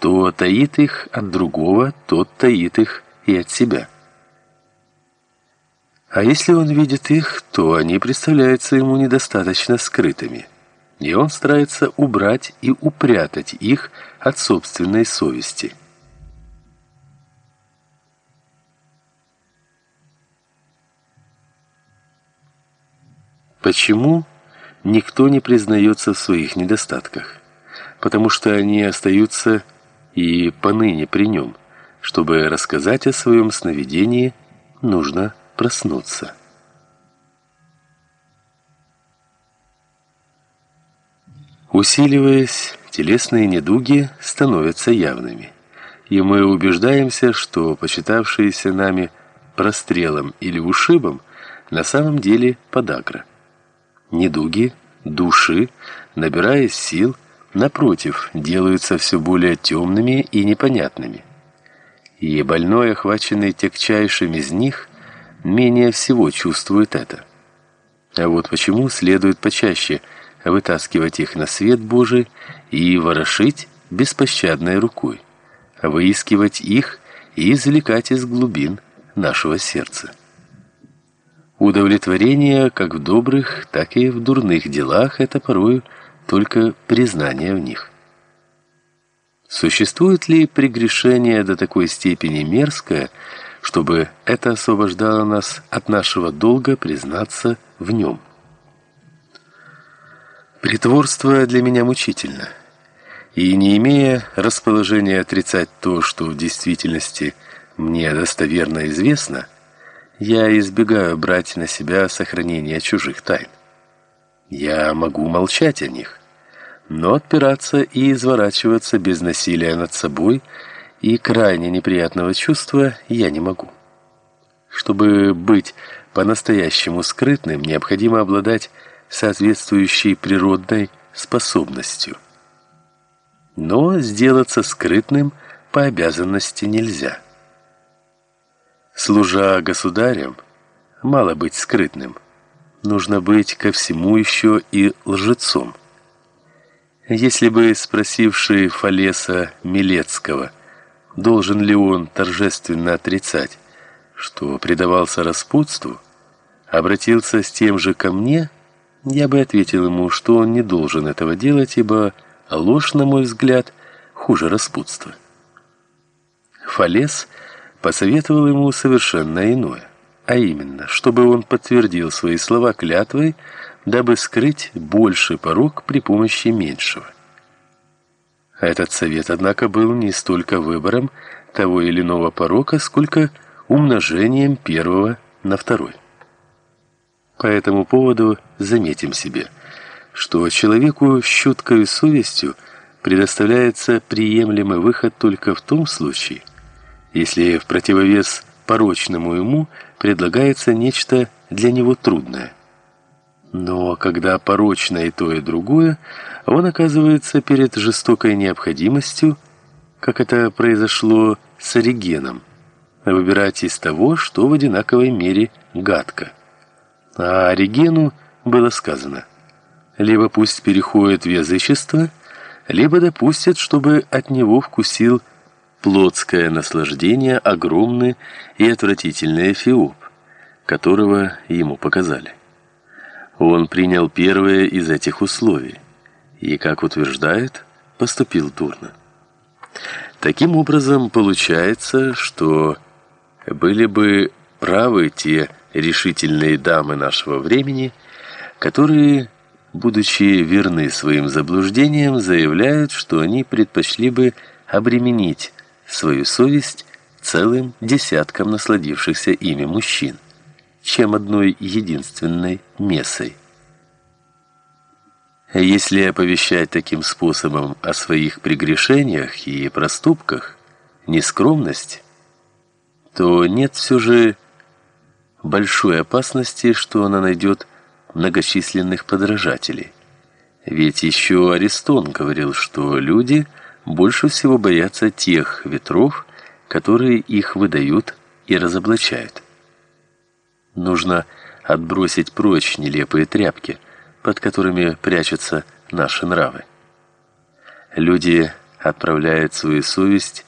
Кто таит их от другого, тот таит их и от себя. А если он видит их, то они представляются ему недостаточно скрытыми, и он старается убрать и упрятать их от собственной совести. Почему никто не признается в своих недостатках? Потому что они остаются и поныне при нем. Чтобы рассказать о своем сновидении, нужно проснуться. Усиливаясь, телесные недуги становятся явными. И мы убеждаемся, что почитавшиеся нами прострелом или ушибом на самом деле подагра. Недуги, души, набираясь сил, напротив, делаются все более темными и непонятными. И больной, охваченный тягчайшим из них, менее всего чувствует это. А вот почему следует почаще вытаскивать их на свет Божий и ворошить беспощадной рукой, выискивать их и извлекать из глубин нашего сердца. Удовлетворение как в добрых, так и в дурных делах это порой только признание в них. Существует ли прегрешение до такой степени мерзкое, чтобы это освобождало нас от нашего долга признаться в нем? Притворство для меня мучительно. И не имея расположения отрицать то, что в действительности мне достоверно известно, я избегаю брать на себя сохранение чужих тайн. Я могу молчать о них, но отпираться и изворачиваться без насилия над собой и крайне неприятного чувства я не могу. Чтобы быть по-настоящему скрытным, необходимо обладать соответствующей природной способностью. Но сделаться скрытным по обязанности нельзя. Служа государям, мало быть скрытным. Нужно быть ко всему еще и лжецом. Если бы спросивший Фалеса Милецкого, должен ли он торжественно отрицать, что предавался распутству, обратился с тем же ко мне, я бы ответил ему, что он не должен этого делать, ибо ложь, на мой взгляд, хуже распутства. Фалес – посоветовал ему совершенно иное, а именно, чтобы он подтвердил свои слова клятвой, дабы скрыть больший порок при помощи меньшего. Этот совет, однако, был не столько выбором того или иного порока, сколько умножением первого на второй. По этому поводу заметим себе, что человеку с чуткой совестью предоставляется приемлемый выход только в том случае, если в противовес порочному ему предлагается нечто для него трудное. Но когда порочно и то, и другое, он оказывается перед жестокой необходимостью, как это произошло с Оригеном, выбирать из того, что в одинаковой мере гадко. А Оригену было сказано, либо пусть переходит в язычество, либо допустит, чтобы от него вкусил плотское наслаждение огромный и отвратительный эфиоп, которого ему показали. Он принял первое из этих условий и, как утверждает, поступил дурно. Таким образом, получается, что были бы правы те решительные дамы нашего времени, которые, будучи верны своим заблуждениям, заявляют, что они предпочли бы обременить свою совесть целым десяткам насладившихся ими мужчин, чем одной единственной мессой. Если оповещать таким способом о своих прегрешениях и проступках, нескромность, то нет все же большой опасности, что она найдет многочисленных подражателей. Ведь еще Аристон говорил, что люди – больше всего боятся тех ветров, которые их выдают и разоблачают. Нужно отбросить прочь нелепые тряпки, под которыми прячутся наши нравы. Люди отправляет свою совесть